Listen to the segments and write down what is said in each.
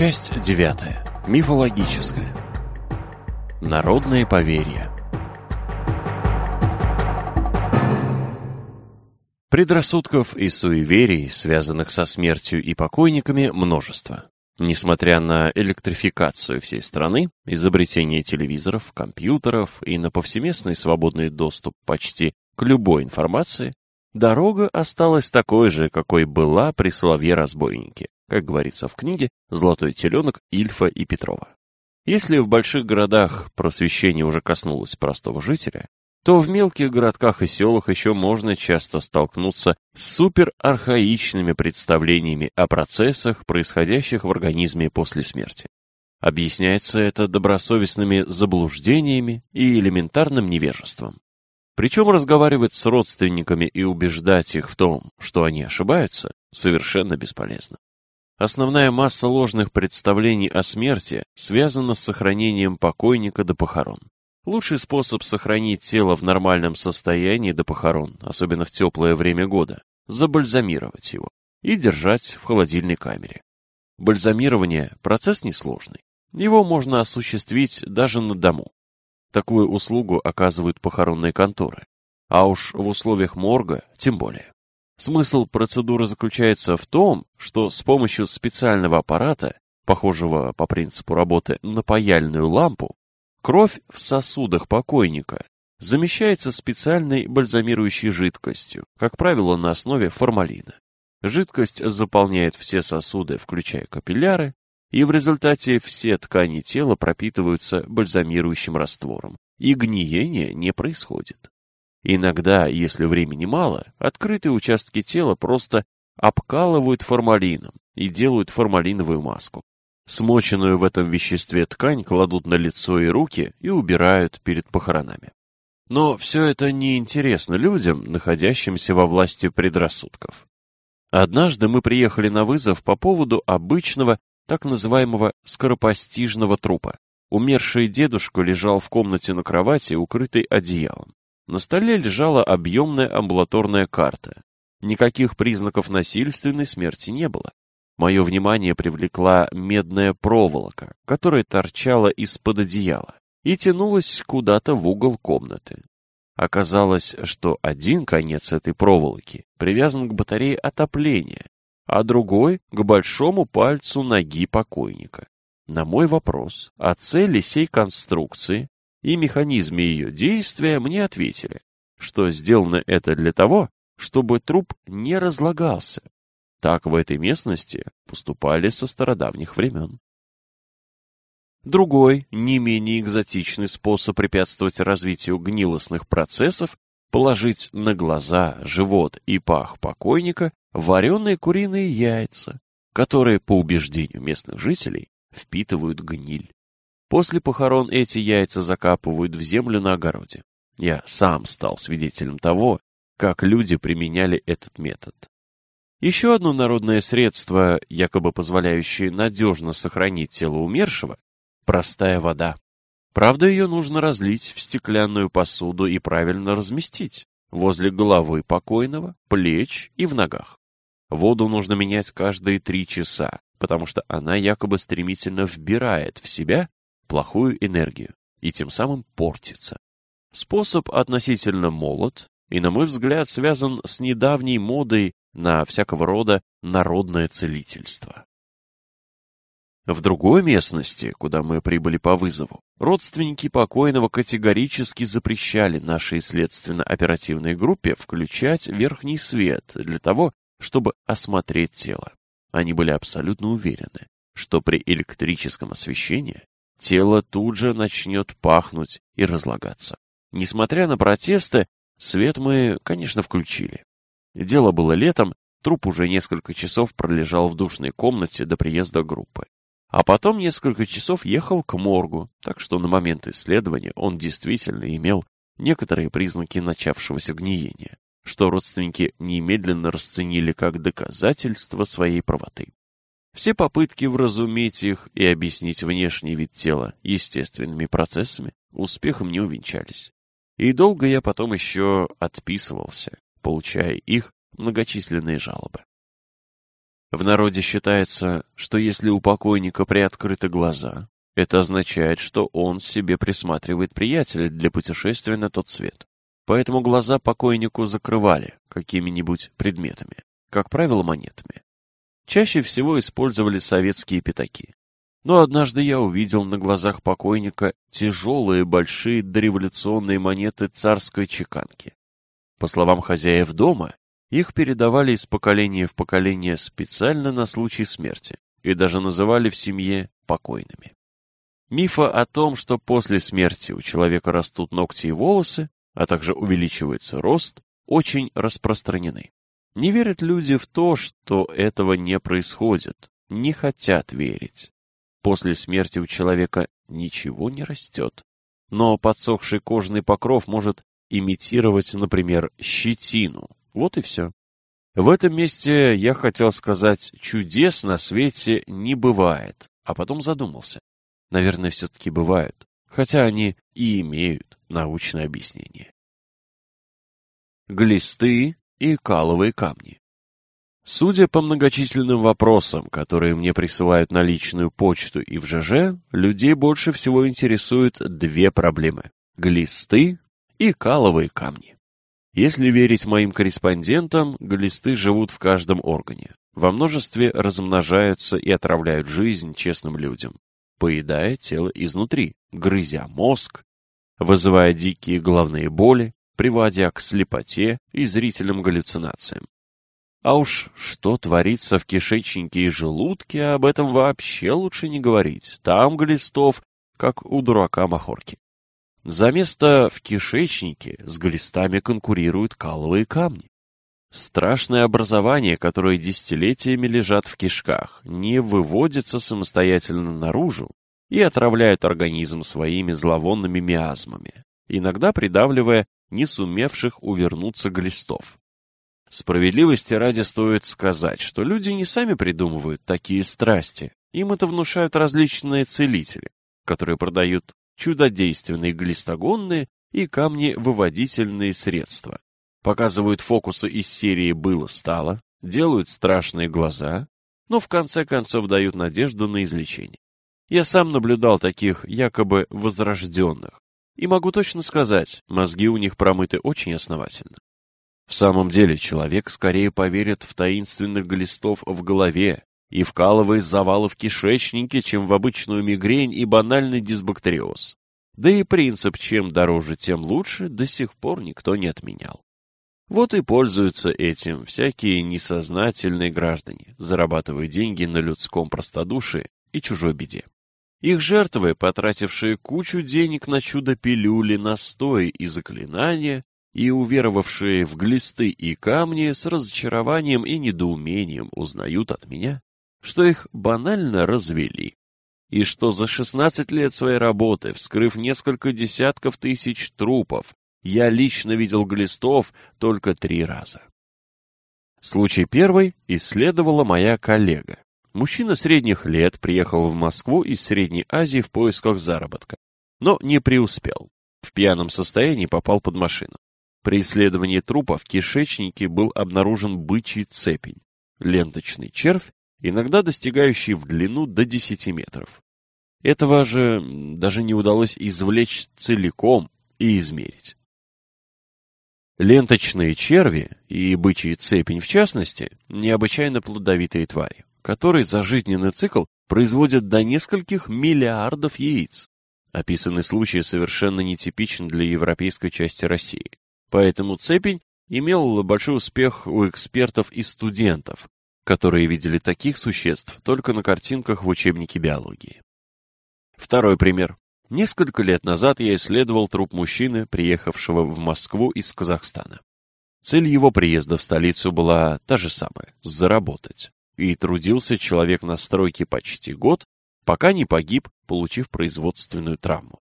Часть девятая. Мифологическая. Народные поверья. Предрассудков и суеверий, связанных со смертью и покойниками, множество. Несмотря на электрификацию всей страны, изобретение телевизоров, компьютеров и на повсеместный свободный доступ почти к любой информации, дорога осталась такой же, какой была при слове «разбойники» как говорится в книге «Золотой теленок» Ильфа и Петрова. Если в больших городах просвещение уже коснулось простого жителя, то в мелких городках и селах еще можно часто столкнуться с суперархаичными представлениями о процессах, происходящих в организме после смерти. Объясняется это добросовестными заблуждениями и элементарным невежеством. Причем разговаривать с родственниками и убеждать их в том, что они ошибаются, совершенно бесполезно. Основная масса ложных представлений о смерти связана с сохранением покойника до похорон. Лучший способ сохранить тело в нормальном состоянии до похорон, особенно в теплое время года, забальзамировать его и держать в холодильной камере. Бальзамирование – процесс несложный. Его можно осуществить даже на дому. Такую услугу оказывают похоронные конторы. А уж в условиях морга тем более. Смысл процедуры заключается в том, что с помощью специального аппарата, похожего по принципу работы на паяльную лампу, кровь в сосудах покойника замещается специальной бальзамирующей жидкостью, как правило, на основе формалина. Жидкость заполняет все сосуды, включая капилляры, и в результате все ткани тела пропитываются бальзамирующим раствором, и гниение не происходит. Иногда, если времени мало, открытые участки тела просто обкалывают формалином и делают формалиновую маску. Смоченную в этом веществе ткань кладут на лицо и руки и убирают перед похоронами. Но все это неинтересно людям, находящимся во власти предрассудков. Однажды мы приехали на вызов по поводу обычного, так называемого скоропостижного трупа. Умерший дедушка лежал в комнате на кровати, укрытый одеялом. На столе лежала объемная амбулаторная карта. Никаких признаков насильственной смерти не было. Мое внимание привлекла медная проволока, которая торчала из-под одеяла и тянулась куда-то в угол комнаты. Оказалось, что один конец этой проволоки привязан к батарее отопления, а другой — к большому пальцу ноги покойника. На мой вопрос о цели сей конструкции и механизме ее действия мне ответили, что сделано это для того, чтобы труп не разлагался. Так в этой местности поступали со стародавних времен. Другой, не менее экзотичный способ препятствовать развитию гнилостных процессов – положить на глаза, живот и пах покойника вареные куриные яйца, которые, по убеждению местных жителей, впитывают гниль. После похорон эти яйца закапывают в землю на огороде. Я сам стал свидетелем того, как люди применяли этот метод. Еще одно народное средство, якобы позволяющее надежно сохранить тело умершего, — простая вода. Правда, ее нужно разлить в стеклянную посуду и правильно разместить возле головы покойного, плеч и в ногах. Воду нужно менять каждые три часа, потому что она якобы стремительно вбирает в себя плохую энергию и тем самым портится. Способ относительно молод и, на мой взгляд, связан с недавней модой на всякого рода народное целительство. В другой местности, куда мы прибыли по вызову, родственники покойного категорически запрещали нашей следственно-оперативной группе включать верхний свет для того, чтобы осмотреть тело. Они были абсолютно уверены, что при электрическом освещении тело тут же начнет пахнуть и разлагаться. Несмотря на протесты, свет мы, конечно, включили. Дело было летом, труп уже несколько часов пролежал в душной комнате до приезда группы. А потом несколько часов ехал к моргу, так что на момент исследования он действительно имел некоторые признаки начавшегося гниения, что родственники немедленно расценили как доказательство своей правоты. Все попытки вразумить их и объяснить внешний вид тела естественными процессами успехом не увенчались. И долго я потом еще отписывался, получая их многочисленные жалобы. В народе считается, что если у покойника приоткрыты глаза, это означает, что он себе присматривает приятеля для путешествия на тот свет. Поэтому глаза покойнику закрывали какими-нибудь предметами, как правило, монетами чаще всего использовали советские пятаки. Но однажды я увидел на глазах покойника тяжелые большие дореволюционные монеты царской чеканки. По словам хозяев дома, их передавали из поколения в поколение специально на случай смерти и даже называли в семье покойными. Мифа о том, что после смерти у человека растут ногти и волосы, а также увеличивается рост, очень распространены. Не верят люди в то, что этого не происходит, не хотят верить. После смерти у человека ничего не растет, но подсохший кожный покров может имитировать, например, щетину. Вот и все. В этом месте я хотел сказать «чудес на свете не бывает», а потом задумался. Наверное, все-таки бывают, хотя они и имеют научное объяснение. Глисты и каловые камни. Судя по многочисленным вопросам, которые мне присылают на личную почту и в ЖЖ, людей больше всего интересуют две проблемы – глисты и каловые камни. Если верить моим корреспондентам, глисты живут в каждом органе. Во множестве размножаются и отравляют жизнь честным людям, поедая тело изнутри, грызя мозг, вызывая дикие головные боли, приводя к слепоте и зрительным галлюцинациям. А уж что творится в кишечнике и желудке, об этом вообще лучше не говорить. Там глистов, как у дурака махорки. За место в кишечнике с глистами конкурируют каловые камни. Страшные образования, которые десятилетиями лежат в кишках, не выводятся самостоятельно наружу и отравляют организм своими зловонными миазмами, иногда придавливая не сумевших увернуться глистов. Справедливости ради стоит сказать, что люди не сами придумывают такие страсти, им это внушают различные целители, которые продают чудодейственные глистогонные и камни-выводительные средства, показывают фокусы из серии «Было-стало», делают страшные глаза, но в конце концов дают надежду на излечение. Я сам наблюдал таких якобы возрожденных, и могу точно сказать, мозги у них промыты очень основательно. В самом деле, человек скорее поверит в таинственных глистов в голове и вкалывает завалы в кишечнике, чем в обычную мигрень и банальный дисбактериоз. Да и принцип «чем дороже, тем лучше» до сих пор никто не отменял. Вот и пользуются этим всякие несознательные граждане, зарабатывая деньги на людском простодушии и чужой беде. Их жертвы, потратившие кучу денег на чудо-пилюли, настои и заклинания, и уверовавшие в глисты и камни, с разочарованием и недоумением узнают от меня, что их банально развели, и что за 16 лет своей работы, вскрыв несколько десятков тысяч трупов, я лично видел глистов только три раза. Случай первый исследовала моя коллега. Мужчина средних лет приехал в Москву из Средней Азии в поисках заработка, но не преуспел. В пьяном состоянии попал под машину. При исследовании трупа в кишечнике был обнаружен бычий цепень, ленточный червь, иногда достигающий в длину до 10 метров. Этого же даже не удалось извлечь целиком и измерить. Ленточные черви, и бычий цепень в частности, необычайно плодовитые твари который за жизненный цикл производит до нескольких миллиардов яиц. Описанный случай совершенно нетипичен для европейской части России. Поэтому цепень имел большой успех у экспертов и студентов, которые видели таких существ только на картинках в учебнике биологии. Второй пример. Несколько лет назад я исследовал труп мужчины, приехавшего в Москву из Казахстана. Цель его приезда в столицу была та же самая – заработать и трудился человек на стройке почти год, пока не погиб, получив производственную травму.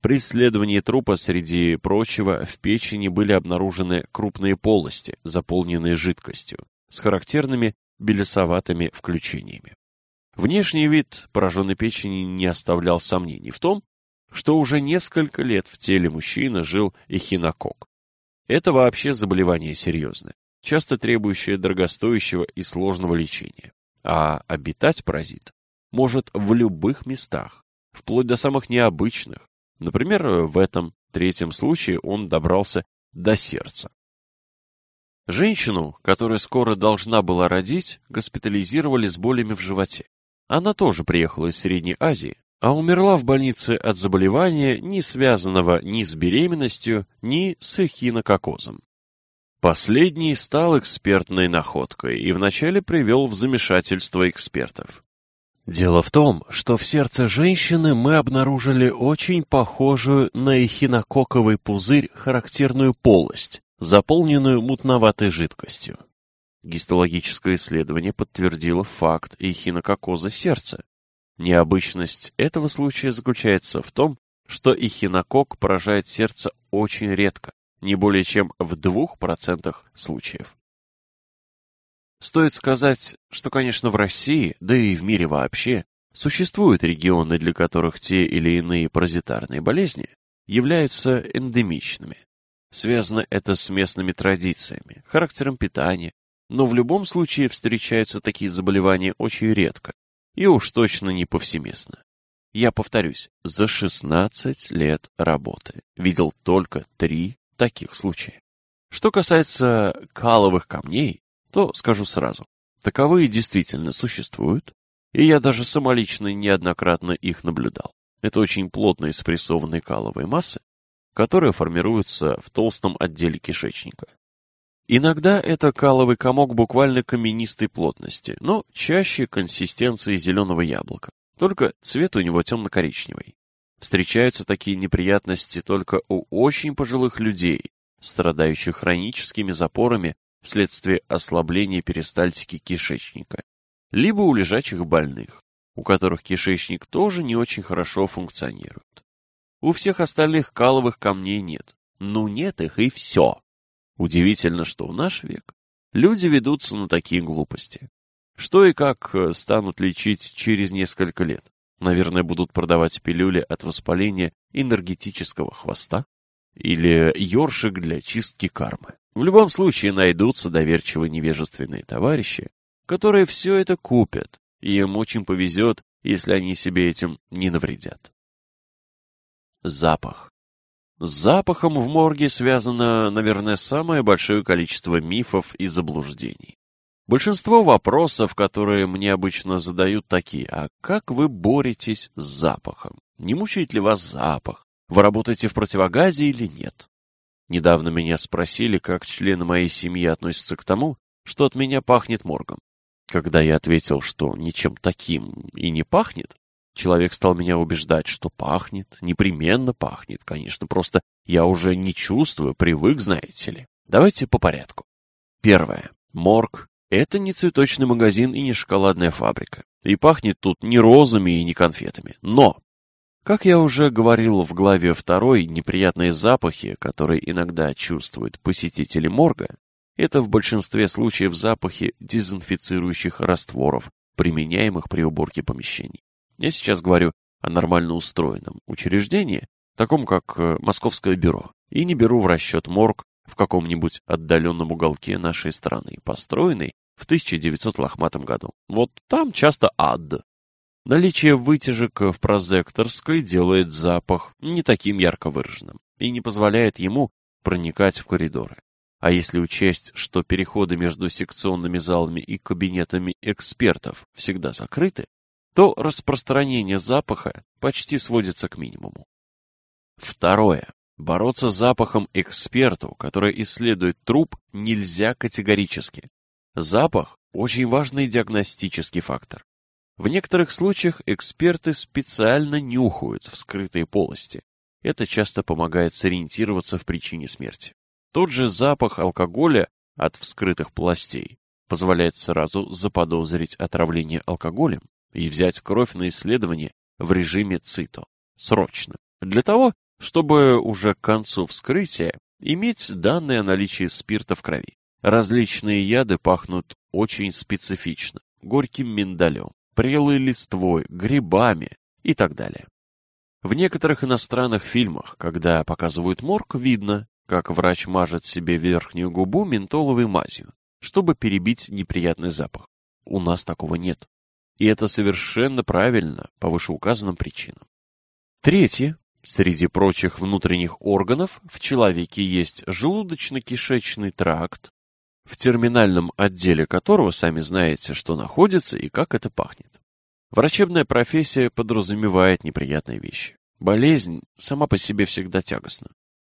При исследовании трупа, среди прочего, в печени были обнаружены крупные полости, заполненные жидкостью, с характерными белесоватыми включениями. Внешний вид пораженной печени не оставлял сомнений в том, что уже несколько лет в теле мужчины жил эхинокок. Это вообще заболевание серьезное часто требующее дорогостоящего и сложного лечения. А обитать паразит может в любых местах, вплоть до самых необычных. Например, в этом третьем случае он добрался до сердца. Женщину, которая скоро должна была родить, госпитализировали с болями в животе. Она тоже приехала из Средней Азии, а умерла в больнице от заболевания, не связанного ни с беременностью, ни с эхинококозом. Последний стал экспертной находкой и вначале привел в замешательство экспертов. Дело в том, что в сердце женщины мы обнаружили очень похожую на эхинококковый пузырь характерную полость, заполненную мутноватой жидкостью. Гистологическое исследование подтвердило факт эхинококоза сердца. Необычность этого случая заключается в том, что эхинокок поражает сердце очень редко, не более чем в 2% случаев. Стоит сказать, что, конечно, в России, да и в мире вообще, существуют регионы, для которых те или иные паразитарные болезни являются эндемичными. Связано это с местными традициями, характером питания, но в любом случае встречаются такие заболевания очень редко и уж точно не повсеместно. Я повторюсь, за 16 лет работы видел только три таких случаев. Что касается каловых камней, то скажу сразу, таковые действительно существуют, и я даже самолично неоднократно их наблюдал. Это очень плотные спрессованные каловые массы, которые формируются в толстом отделе кишечника. Иногда это каловый комок буквально каменистой плотности, но чаще консистенции зеленого яблока, только цвет у него темно-коричневый. Встречаются такие неприятности только у очень пожилых людей, страдающих хроническими запорами вследствие ослабления перистальтики кишечника, либо у лежачих больных, у которых кишечник тоже не очень хорошо функционирует. У всех остальных каловых камней нет. Ну нет их и все. Удивительно, что в наш век люди ведутся на такие глупости. Что и как э, станут лечить через несколько лет? Наверное, будут продавать пилюли от воспаления энергетического хвоста или ёршик для чистки кармы. В любом случае найдутся доверчивые невежественные товарищи, которые все это купят, и им очень повезет, если они себе этим не навредят. Запах. С запахом в морге связано, наверное, самое большое количество мифов и заблуждений. Большинство вопросов, которые мне обычно задают, такие. А как вы боретесь с запахом? Не мучает ли вас запах? Вы работаете в противогазе или нет? Недавно меня спросили, как члены моей семьи относятся к тому, что от меня пахнет моргом. Когда я ответил, что ничем таким и не пахнет, человек стал меня убеждать, что пахнет, непременно пахнет, конечно, просто я уже не чувствую, привык, знаете ли. Давайте по порядку. Первое. Морг это не цветочный магазин и не шоколадная фабрика. И пахнет тут не розами и не конфетами. Но! Как я уже говорил в главе второй, неприятные запахи, которые иногда чувствуют посетители морга, это в большинстве случаев запахи дезинфицирующих растворов, применяемых при уборке помещений. Я сейчас говорю о нормально устроенном учреждении, таком как э, Московское бюро, и не беру в расчет морг в каком-нибудь отдаленном уголке нашей страны, построенный в 1900 лохматом году. Вот там часто ад. Наличие вытяжек в прозекторской делает запах не таким ярко выраженным и не позволяет ему проникать в коридоры. А если учесть, что переходы между секционными залами и кабинетами экспертов всегда закрыты, то распространение запаха почти сводится к минимуму. Второе. Бороться с запахом эксперту, который исследует труп, нельзя категорически. Запах – очень важный диагностический фактор. В некоторых случаях эксперты специально нюхают вскрытые полости. Это часто помогает сориентироваться в причине смерти. Тот же запах алкоголя от вскрытых полостей позволяет сразу заподозрить отравление алкоголем и взять кровь на исследование в режиме ЦИТО. Срочно. Для того, чтобы уже к концу вскрытия иметь данные о наличии спирта в крови. Различные яды пахнут очень специфично, горьким миндалем, прелой листвой, грибами и так далее. В некоторых иностранных фильмах, когда показывают морг, видно, как врач мажет себе верхнюю губу ментоловой мазью, чтобы перебить неприятный запах. У нас такого нет. И это совершенно правильно по вышеуказанным причинам. Третье. Среди прочих внутренних органов в человеке есть желудочно-кишечный тракт, в терминальном отделе которого сами знаете, что находится и как это пахнет. Врачебная профессия подразумевает неприятные вещи. Болезнь сама по себе всегда тягостна.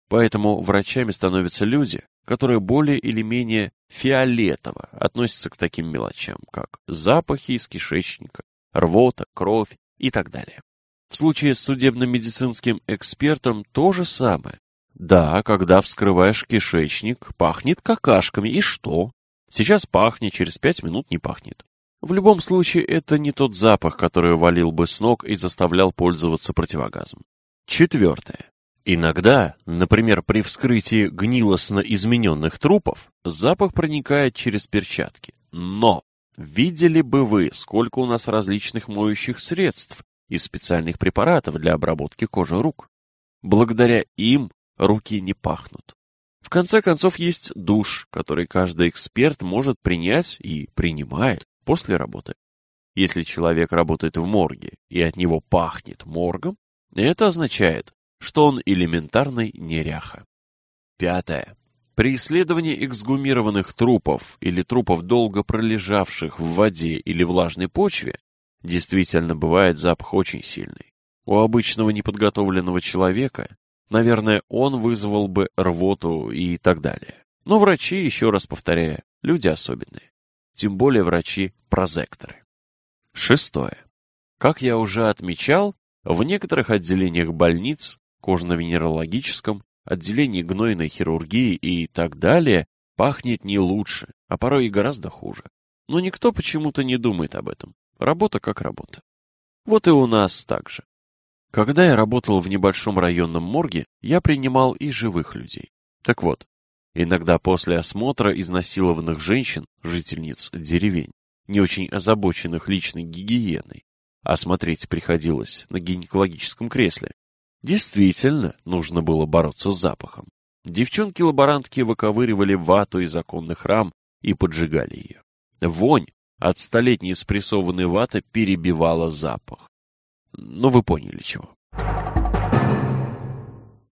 Поэтому врачами становятся люди, которые более или менее фиолетово относятся к таким мелочам, как запахи из кишечника, рвота, кровь и так далее. В случае с судебно-медицинским экспертом то же самое. Да, когда вскрываешь кишечник, пахнет какашками. И что? Сейчас пахнет, через пять минут не пахнет. В любом случае, это не тот запах, который валил бы с ног и заставлял пользоваться противогазом. Четвертое. Иногда, например, при вскрытии гнилостно измененных трупов, запах проникает через перчатки. Но видели бы вы, сколько у нас различных моющих средств и специальных препаратов для обработки кожи рук. Благодаря им руки не пахнут. В конце концов, есть душ, который каждый эксперт может принять и принимает после работы. Если человек работает в морге и от него пахнет моргом, это означает, что он элементарный неряха. Пятое. При исследовании эксгумированных трупов или трупов, долго пролежавших в воде или влажной почве, действительно бывает запах очень сильный. У обычного неподготовленного человека Наверное, он вызвал бы рвоту и так далее. Но врачи, еще раз повторяю, люди особенные. Тем более врачи-прозекторы. Шестое. Как я уже отмечал, в некоторых отделениях больниц, кожно-венерологическом, отделении гнойной хирургии и так далее, пахнет не лучше, а порой и гораздо хуже. Но никто почему-то не думает об этом. Работа как работа. Вот и у нас так же. Когда я работал в небольшом районном морге, я принимал и живых людей. Так вот, иногда после осмотра изнасилованных женщин, жительниц деревень, не очень озабоченных личной гигиеной, осмотреть приходилось на гинекологическом кресле, действительно нужно было бороться с запахом. Девчонки-лаборантки выковыривали вату из оконных рам и поджигали ее. Вонь от столетней спрессованной ваты перебивала запах. Ну, вы поняли чего.